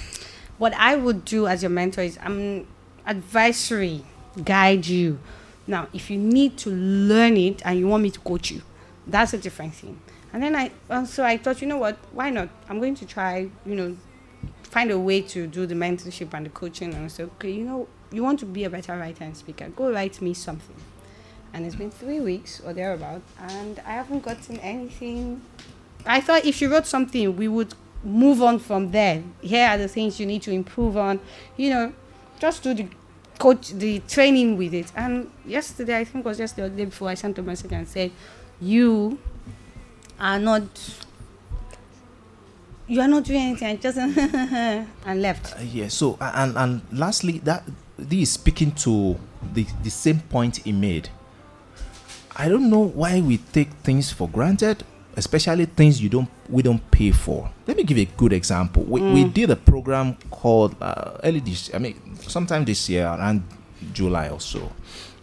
what I would do as your mentor is I'm advisory, guide you. Now, if you need to learn it and you want me to coach you, that's a different thing. And then I, and so I thought, you know what? Why not? I'm going to try, you know, find a way to do the mentorship and the coaching. And I said, okay, you know, you want to be a better writer and speaker, go write me something and it's been three weeks or thereabout, and I haven't gotten anything. I thought if you wrote something, we would move on from there. Here are the things you need to improve on. You know, just do the coach the training with it. And yesterday, I think it was just the day before, I sent a message and said, "You are not." You are not doing anything. I just and left. Uh, yeah. So and and lastly, that this is speaking to the the same point he made. I don't know why we take things for granted, especially things you don't we don't pay for. Let me give you a good example. We, we Mm. did a program called uh, early this. I mean, sometime this year around July or so.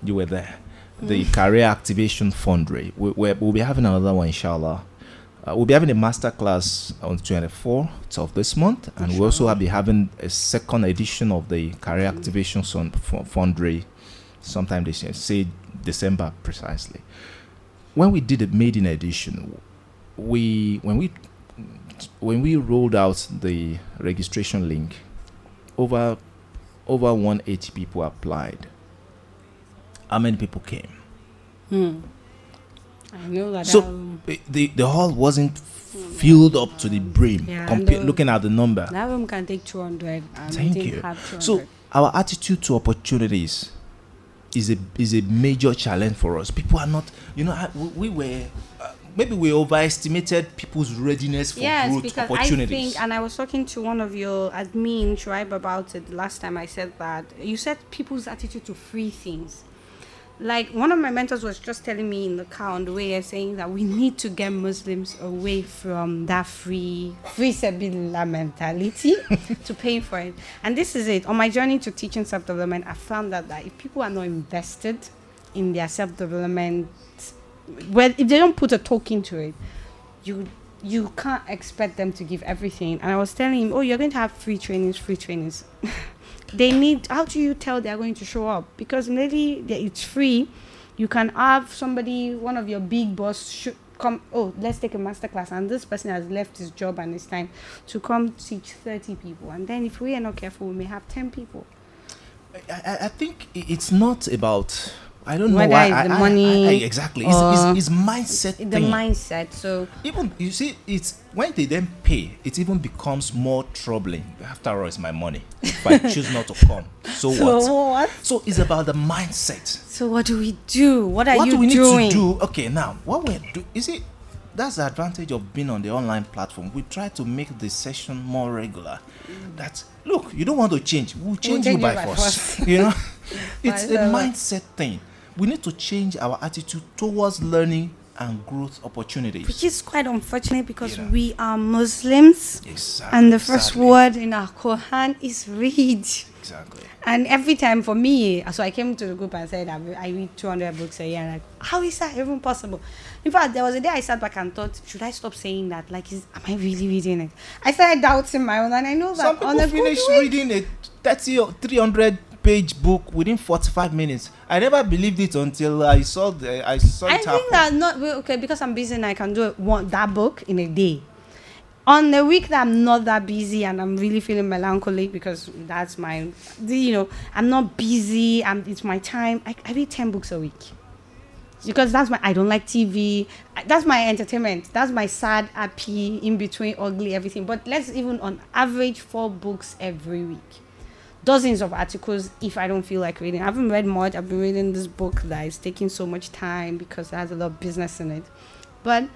You were there. The career activation fundraiser. We, we're, we'll be having another one, inshallah. Uh, we'll be having a master class on 24th of this month, and we also will be having a second edition of the career activation son- fu- fundraiser sometime this year, say December precisely. When we did the maiden edition, we when we when we rolled out the registration link, over over 180 people applied. How many people came? Hmm. I know that. So, um, The the hall wasn't filled up to the brim. Yeah, compa- looking at the number. that room can take 200. And Thank you. 200. So our attitude to opportunities is a is a major challenge for us. People are not, you know, I- we, we were maybe we overestimated people's readiness for yes, growth because I opportunities. think, and I was talking to one of your admin tribe about it last time. I said that you said people's attitude to free things. Like one of my mentors was just telling me in the car on the way, uh, saying that we need to get Muslims away from that free, free sabila mentality to paying for it. And this is it. On my journey to teaching self development, I found that, that if people are not invested in their self development, well, if they don't put a token to it, you you can't expect them to give everything. And I was telling him, oh, you're going to have free trainings, free trainings. they need. How do you tell they are going to show up? Because maybe it's free. You can have somebody, one of your big boss, should come. Oh, let's take a master class, and this person has left his job and it's time to come teach thirty people. And then if we are not careful, we may have ten people. I, I, I think it's not about. I don't Whether know why. I, the I- money I- exactly. It's, it's, it's mindset The thing. mindset. So even you see, it's when they then pay, it even becomes more troubling. After all, it's my money. If I choose not to come, so, what? so what? So it's about the mindset. So what do we do? What are you doing? what you do we need to do? Okay, now what we're do is it that's the advantage of being on the online platform. We try to make the session more regular. That look, you don't want to change. We'll change, change you by by force. force. you know, it's a mindset thing. We need to change our attitude towards learning and growth opportunities. Which is quite unfortunate because Yeah. we are Muslims exactly. and the first exactly, word in our Quran is read. Exactly. And every time for me, so I came to the group and said I read 200 books a year. And like, how is that even possible? In fact, there was a day I sat back and thought, should I stop saying that? Like, is, am I really reading it? I started doubting my own, and I know that Some people finish reading it 30 or 300 page book within 45 minutes. I never believed it until I saw the I saw I it happen. think that not okay because I'm busy and I can do it, one that book in a day. on the week that I'm not that busy and I'm really feeling melancholic because that's my, you know, I'm not busy. I'm it's my time. I, I read ten books a week because that's my. I don't like TV. That's my entertainment. That's my sad, happy, in between, ugly, everything. But let's even on average four books every week. Dozens of articles if I don't feel like reading. I haven't read much. I've been reading this book that is taking so much time because it has a lot of business in it. But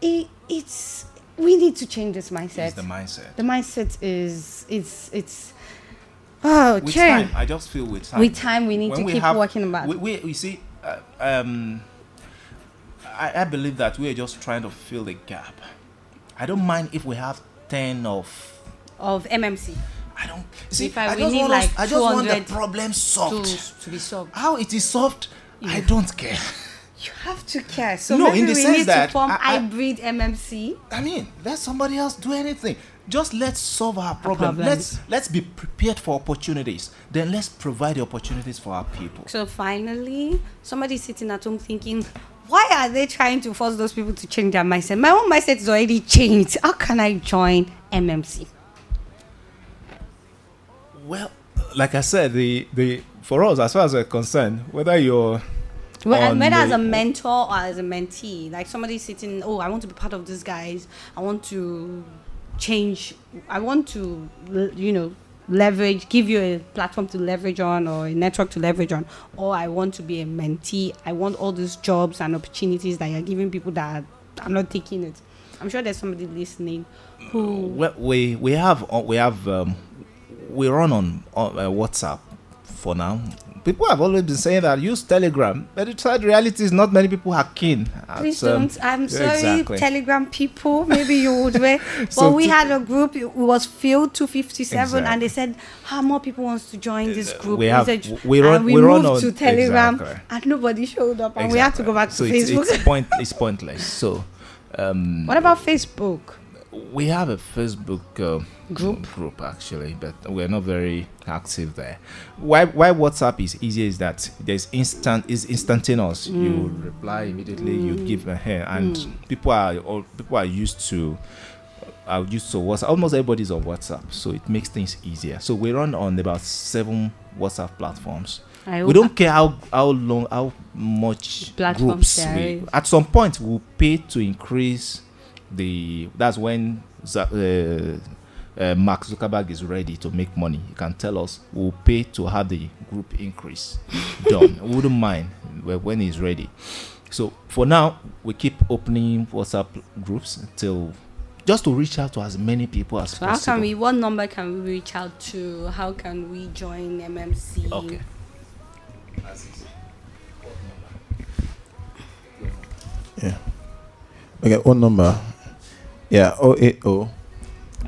it, it's we need to change this mindset. It's the mindset. the mindset is it's it's oh With time, I just feel with time. With time, we need When to we keep have- working about. We, we, you see, uh, um, I, I believe that we are just trying to fill the gap. I don't mind if we have ten of. of MMC I don't. See, If I- I, just want us, I just want the problem solved. to be solved. How it is solved, I don't care. You have to care. So No, maybe in the we sense need that to form I- I- hybrid MMC. I mean, let somebody else do anything. Just let's solve our problem. problems. Let's let's be prepared for opportunities. Then let's provide the opportunities for our people. So finally, somebody sitting at home thinking, why are they trying to force those people to change their mindset? My own mindset is already changed. How can I join MMC? Well, like I said, the the for us, as far as we're concerned, whether you're Well, whether as a mentor or as a mentee, like somebody sitting, oh, I want to be part of this, guys. I want to change. I want to, you know, leverage, give you a platform to leverage on or a network to leverage on. Or I want to be a mentee. I want all these jobs and opportunities that you're giving people that are I'm not taking it. I'm sure there's somebody listening who. well, we we have we have um, we run on, on uh, WhatsApp for now. People have always been saying that use Telegram, but the sad reality is not many people are keen. at, Please um, don't. I'm sorry, exactly. Telegram people. Maybe you would wait. but So we to- had a group. It was filled to 57, Exactly. and they said, "How more people wants to join this group?" we have- said, we run- we, we run moved on- to Telegram, exactly. and nobody showed up, and we had to go back to so it's, Facebook. it's, point, it's pointless. So um, what about Facebook? We have a Facebook uh, Group? group actually, but we're not very active there. Why why WhatsApp is easier is that there's instant is instantaneous. Mm. You reply immediately, you give a hand, and people are all people are used to. Are used to WhatsApp. Almost everybody's on WhatsApp, so it makes things easier. So we run on about seven WhatsApp platforms. I We don't care how how long how much Platforms groups we. At some point, we'll pay to increase the. That's when Za- uh, uh, Mark Zuckerberg is ready to make money. He can tell us. We'll pay to have the group increase done. we wouldn't mind when he's ready. So for now, we keep opening WhatsApp groups until just to reach out to as many people as So how can we? What number can we reach out to? How can we join MMC? Okay. Yeah. Okay, what number? Yeah, 080.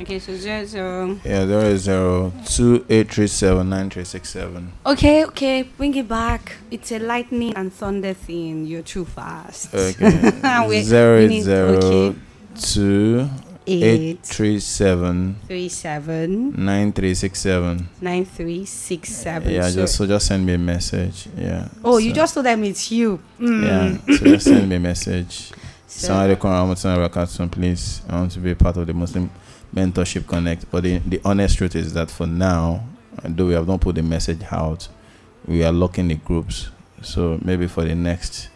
Okay, so zero zero. Yeah, there is zero two eight three seven nine three six seven. Okay, okay, bring it back. It's a lightning and thunder thing. You're too fast. Okay. We- zero we eight need- zero okay. two eight Eight three seven three seven nine three six seven. nine three six seven. Yeah, So- just so just send me a message. Yeah. oh, you just told them it's you. Mm. Yeah. So just send me a message. Come around with please. I want to be part of the Muslim Mentorship Connect. But the, the honest truth is that for now, though we have not put the message out, we are locking the groups. So maybe for the next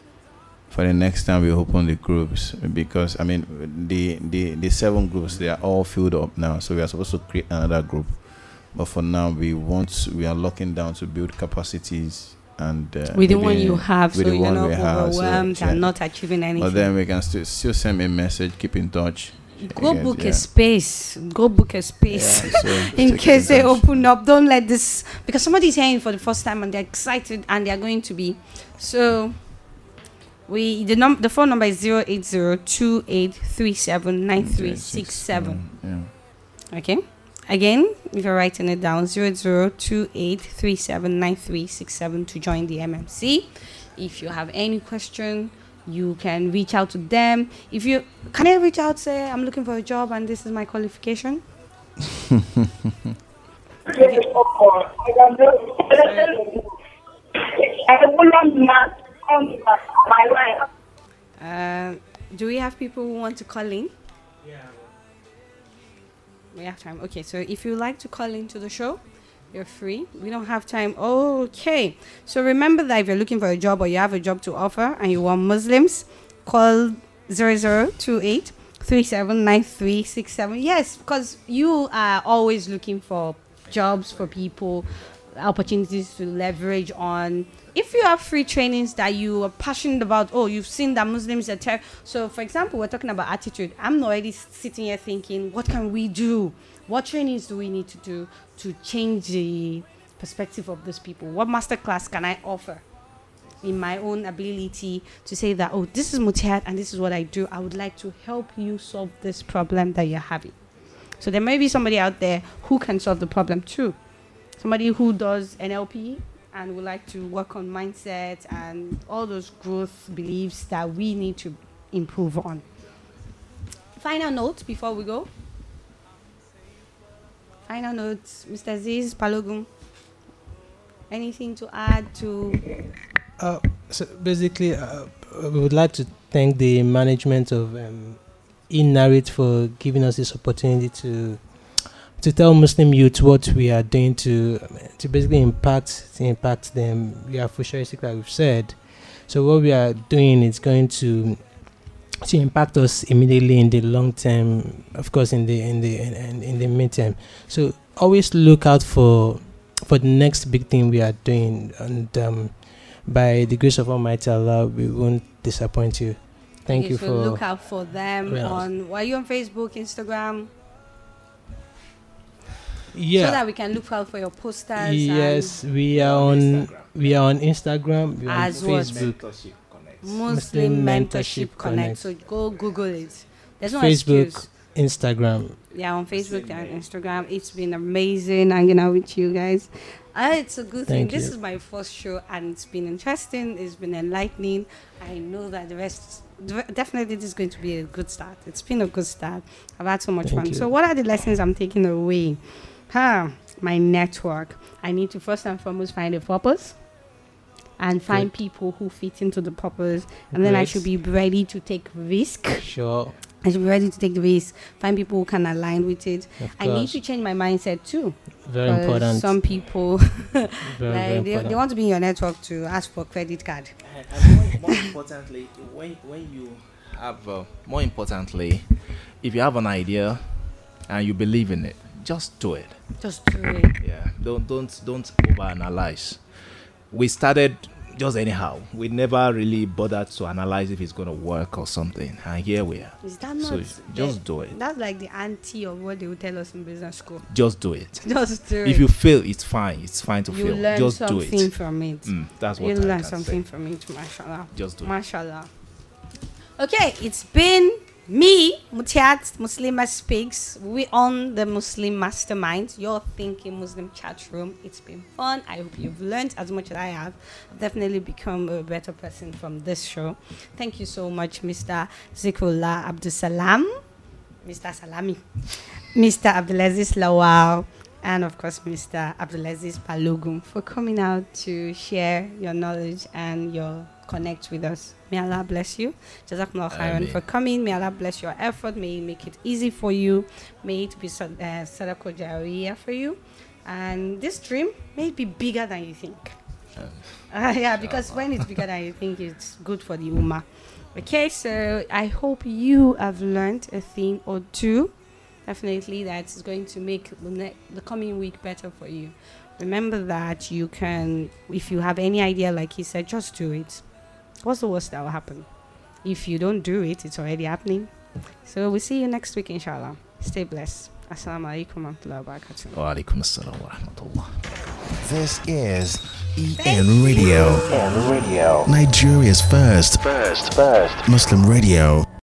for the next time we open the groups because I mean the the the seven groups they are all filled up now. So we are supposed to create another group. But for now we want we are locking down to build capacities and uh, with the one you have, so you're not we have, so, and not achieving anything. But then we can still still send me a message, keep in touch. Go Yes, book yeah. a space. Go book a space. Yeah, so in case they open up don't let this because somebody's hearing for the first time and they're excited and they're going to be so we the num the phone number is 08028379367 Yeah. okay again if you're writing it down 08028379367 to join the mmc if you have any question you can reach out to them if you can i reach out say i'm looking for a job and this is my qualification I will not come my life. Uh, do we have people who want to call in? We have time. Okay, so if you like to call into the show, you're free. We don't have time. Okay. So remember that if you're looking for a job or you have a job to offer and you want Muslims, call 0028 379367. Yes, because you are always looking for jobs for people, opportunities to leverage on. If you have free trainings that you are passionate about, oh, you've seen that Muslims are ter- so. For example, we're talking about attitude. I'm already sitting here thinking, what can we do? What trainings do we need to do to change the perspective of those people? What masterclass can I offer? in my own ability to say that, oh, this is Mutiat and this is what I do. I would like to help you solve this problem that you're having. So there may be somebody out there who can solve the problem too. Somebody who does NLP and would like to work on mindset and all those growth beliefs that we need to improve on. Final note before we go. Final notes, Mr. Aziz Balogun. Anything to add to Uh, so basically, uh, we would like to thank the management of um, eNarrate for giving us this opportunity to to tell Muslim youth what we are doing to to basically impact to impact them. We are futuristic, like we've said. So what we are doing is going to to impact us immediately in the long term, of course, in the in the in, in, in the midterm. So always look out for for the next big thing we are doing, and um, by the grace of Almighty Allah, we won't disappoint you. Thank you so for look out for them Yes. on. Were you on Facebook, Instagram, so that we can look out for your posters? Yes, we are on we are on Instagram, we are As what? Facebook, Mentorship connects. Muslim Muslim Mentorship Mentorship Connect. Connect. So go Google it. There's no Facebook, excuse. Instagram. Yeah, on Facebook and Instagram. It's been amazing hanging out with you guys. Uh, it's a good thing. Thank This is my first show, and it's been interesting. It's been enlightening. I know that the rest, definitely, this is going to be a good start. It's been a good start. I've had so much Thank fun. you. So, what are the lessons I'm taking away? Huh, my network. I need to first and foremost find a purpose and find people who fit into the purpose, and then I should be ready to take risk. Sure, I should be ready to take the risk. Find people who can align with it. of I need to change my mindset too. Very 'cause important. Some people very, like, very they, important. they want to be in your network to ask for credit card. And, and more, more importantly, when when you have uh, more importantly, if you have an idea and you believe in it, just do it. Just do it. Yeah, don't don't don't overanalyze. We started just anyhow. We never really bothered to analyze if it's going to work or something, and here we are. Is that not? So just the- do it. That's like the anti of what they would tell us in business school. Just do it. Just do If it. you fail, it's fine. It's fine to you fail. learn Just do something it. from it. Mm, that's what you I learn something say. from it, mashallah. Just do it. Mashallah. Okay, it's been me, Mutiat Muslima Speaks. We on the Muslim Mastermind, your thinking Muslim chat room. It's been fun. I hope you've learned as much as I have. I've definitely become a better person from this show. Thank you so much, Mr. Zikrullah Abdul Salam, Mr. Salami, Mr. Abdulaziz Lawal, and of course, Mr. Abdulaziz Balogun for coming out to share your knowledge and your connect with us. May Allah bless you. Jazakumullah khairan for coming. May Allah bless your effort. May He make it easy for you. May it be uh, sadaqah jariyah for you. And this dream may be bigger than you think. Uh, yeah, because when it's bigger than you think, it's good for the ummah. Okay, so I hope you have learned a thing or two. Definitely, that's going to make the, ne- the coming week better for you. Remember that you can, if you have any idea, like he said, just do it. What's the worst that will happen? If you don't do it, it's already happening. So we'll see you next week, inshallah. Stay blessed. Assalamu alaikum wa rahmatullahi wa barakatuh. Wa alaikum assalam wa rahmatullah. This is EN Radio. Nigeria's first, first, first Muslim radio.